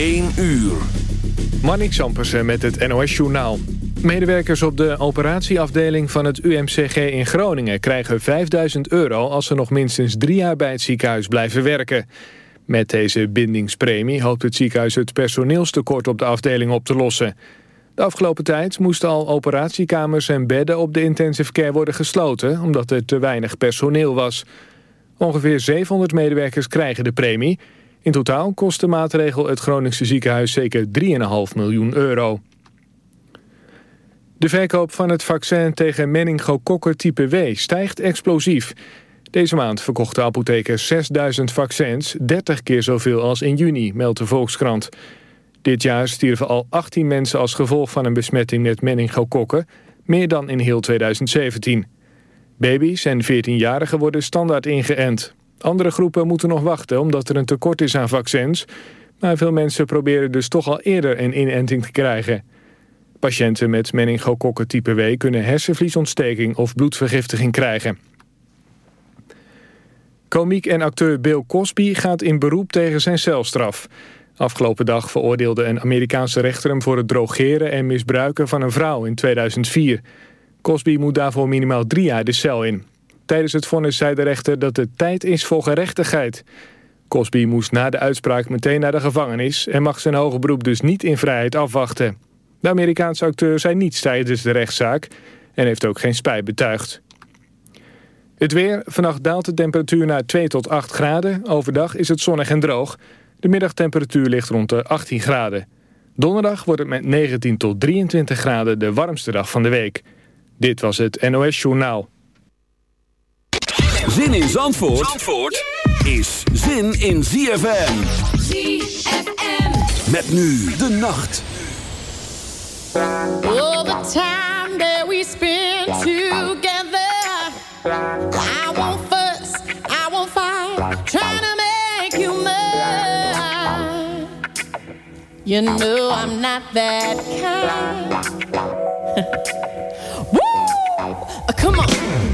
1 uur. Marnix Ampersen met het NOS-journaal. Medewerkers op de operatieafdeling van het UMCG in Groningen... krijgen 5000 euro als ze nog minstens drie jaar bij het ziekenhuis blijven werken. Met deze bindingspremie hoopt het ziekenhuis het personeelstekort op de afdeling op te lossen. De afgelopen tijd moesten al operatiekamers en bedden op de intensive care worden gesloten... omdat er te weinig personeel was. Ongeveer 700 medewerkers krijgen de premie... In totaal kost de maatregel het Groningse ziekenhuis zeker 3,5 miljoen euro. De verkoop van het vaccin tegen meningokokken type W stijgt explosief. Deze maand verkochten apothekers 6000 vaccins, 30 keer zoveel als in juni, meldt de Volkskrant. Dit jaar stierven al 18 mensen als gevolg van een besmetting met meningokokken, meer dan in heel 2017. Baby's en 14-jarigen worden standaard ingeënt. Andere groepen moeten nog wachten omdat er een tekort is aan vaccins. Maar veel mensen proberen dus toch al eerder een inenting te krijgen. Patiënten met meningokokken type W kunnen hersenvliesontsteking of bloedvergiftiging krijgen. Komiek en acteur Bill Cosby gaat in beroep tegen zijn celstraf. Afgelopen dag veroordeelde een Amerikaanse rechter hem voor het drogeren en misbruiken van een vrouw in 2004. Cosby moet daarvoor minimaal drie jaar de cel in. Tijdens het vonnis zei de rechter dat het tijd is voor gerechtigheid. Cosby moest na de uitspraak meteen naar de gevangenis... en mag zijn hoge beroep dus niet in vrijheid afwachten. De Amerikaanse acteur zei niets tijdens de rechtszaak... en heeft ook geen spijt betuigd. Het weer. Vannacht daalt de temperatuur naar 2 tot 8 graden. Overdag is het zonnig en droog. De middagtemperatuur ligt rond de 18 graden. Donderdag wordt het met 19 tot 23 graden de warmste dag van de week. Dit was het NOS Journaal. Zin in Zandvoort, Zandvoort is zin in ZFM. ZFM. Met nu de nacht. All the time that we spend together. I won't fuss, I won't fight. Trying to make you mine. You know I'm not that kind. Woo! Uh, come on.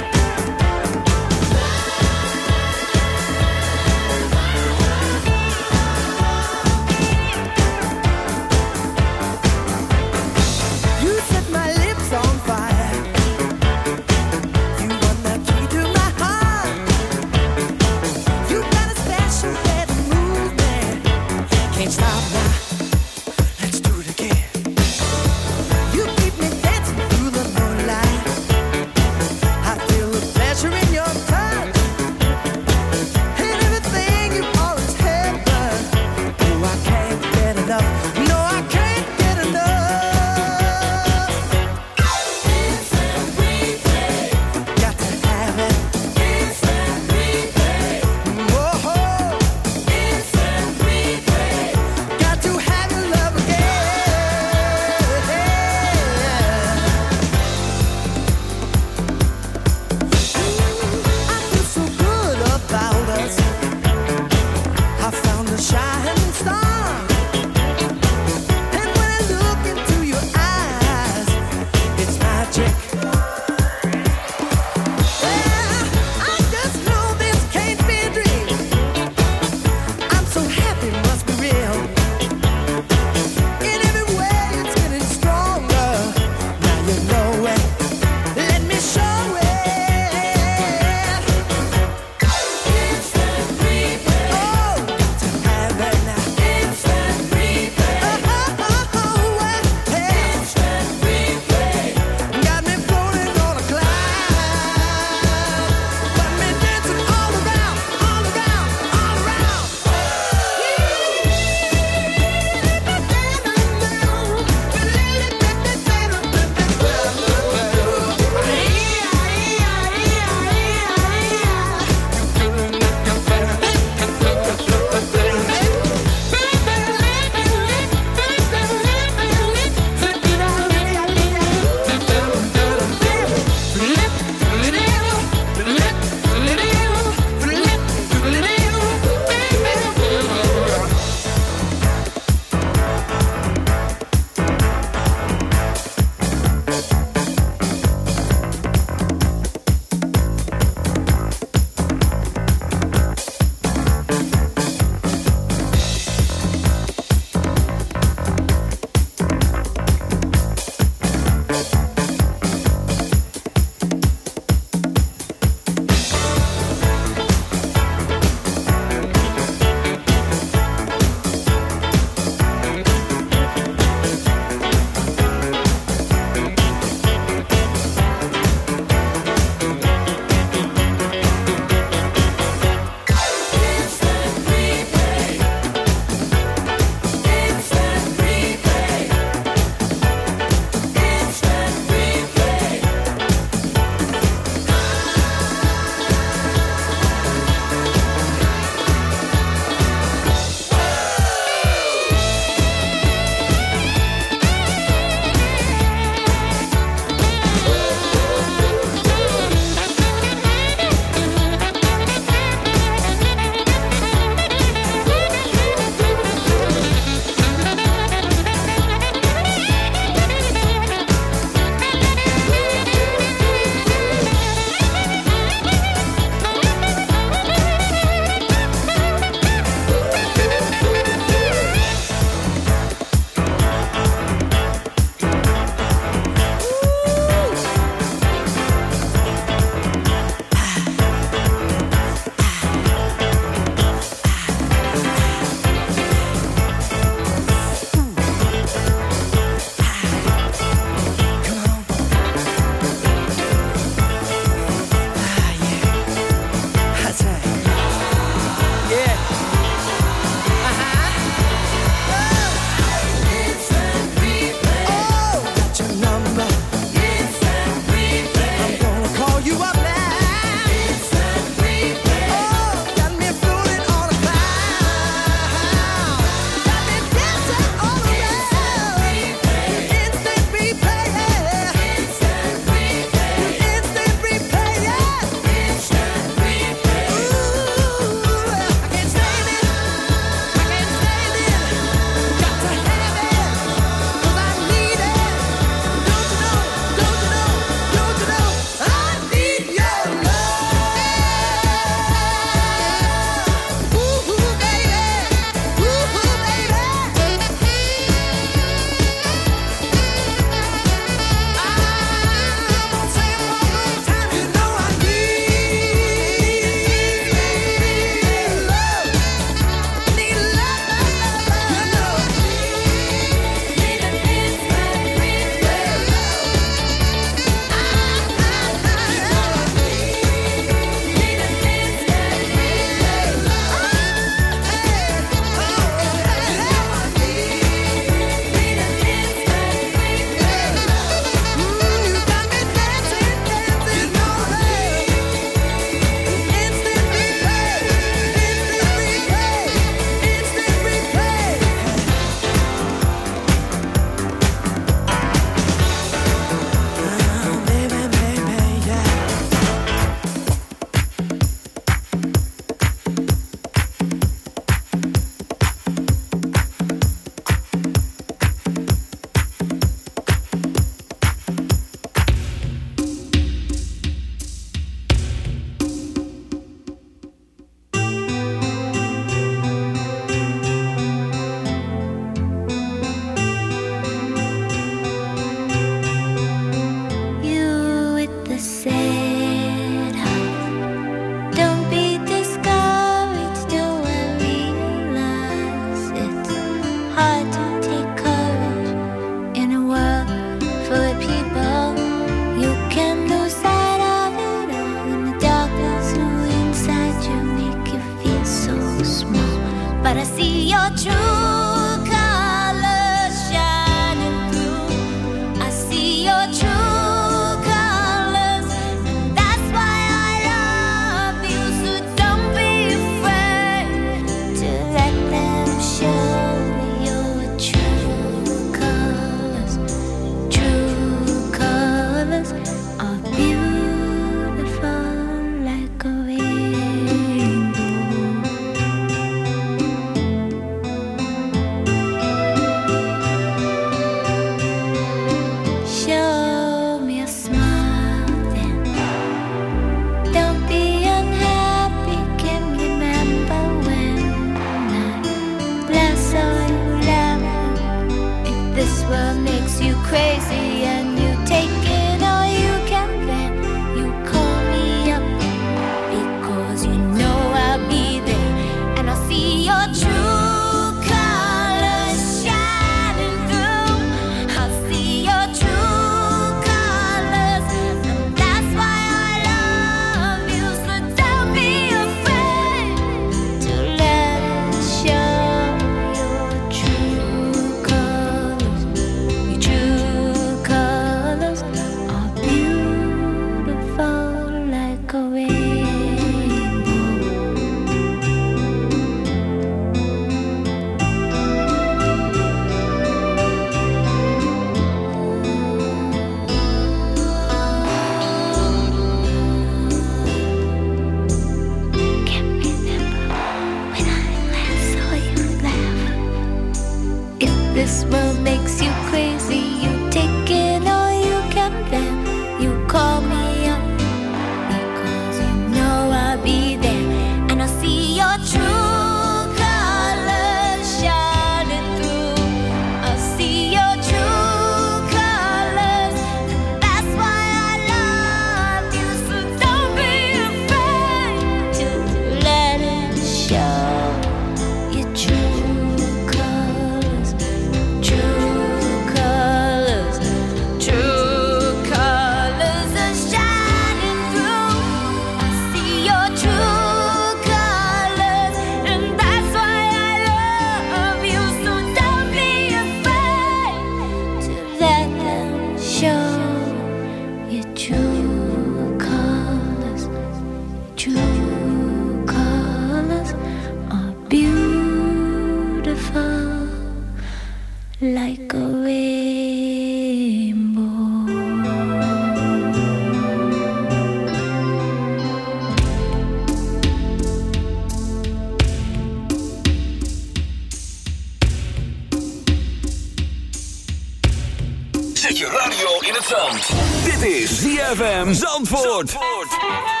Zand. Dit is ZFM Zandvoort. Suicidal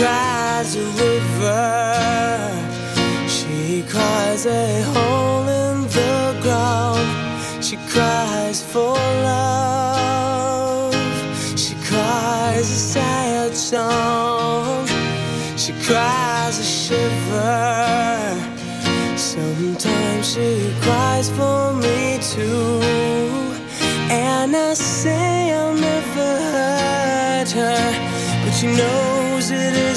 cries a river, she cries a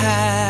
had.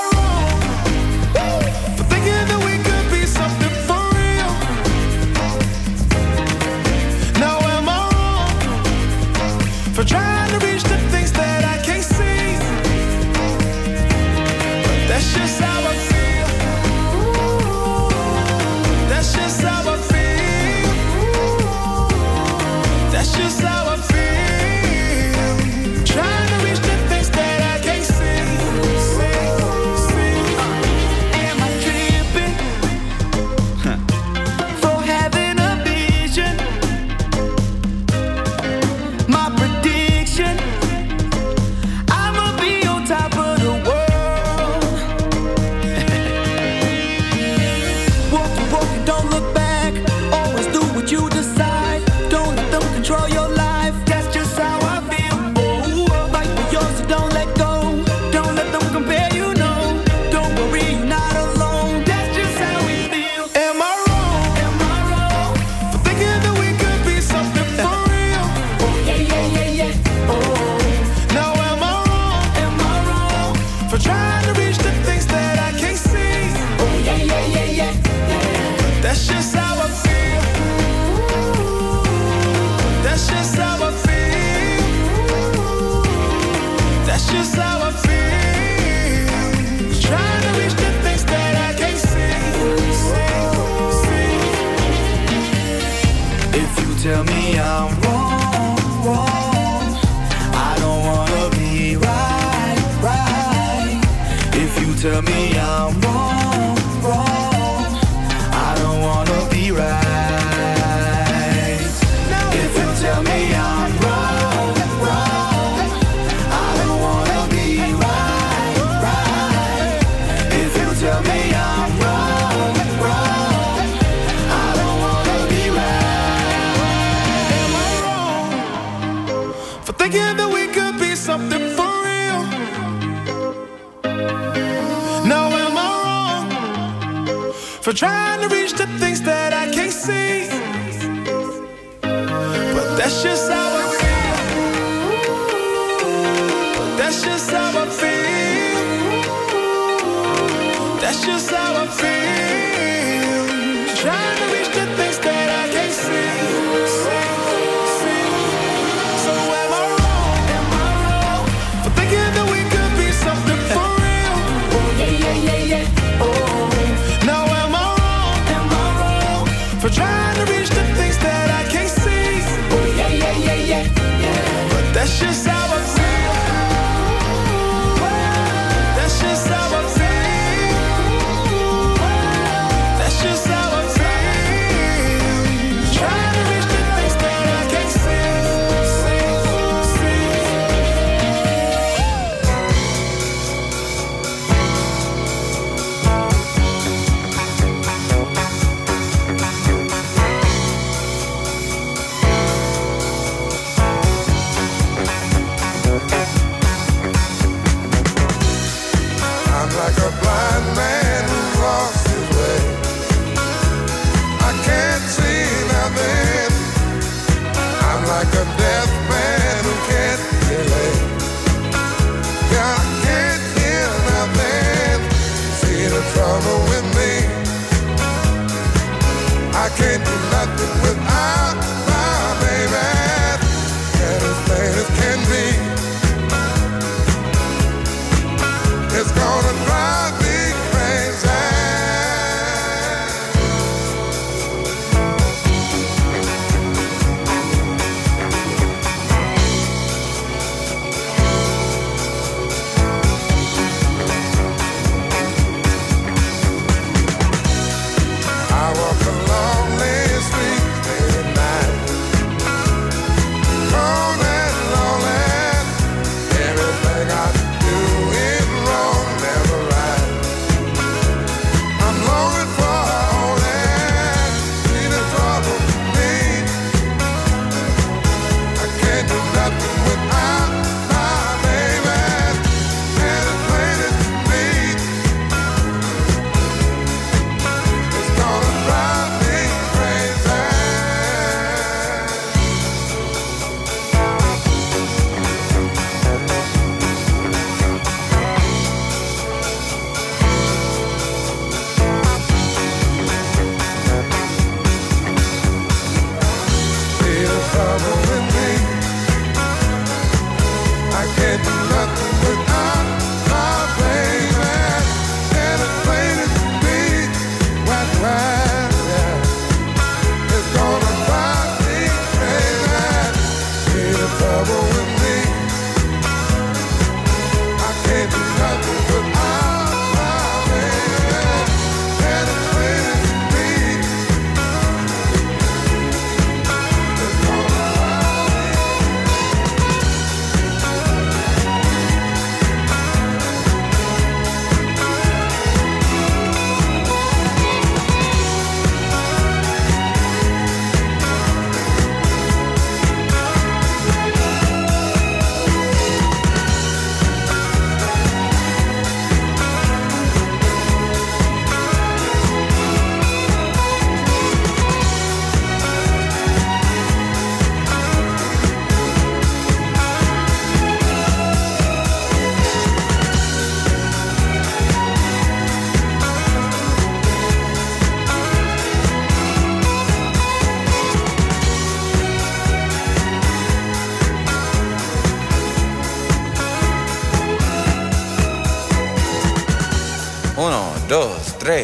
Tell me for trying to reach the things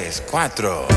3, 4.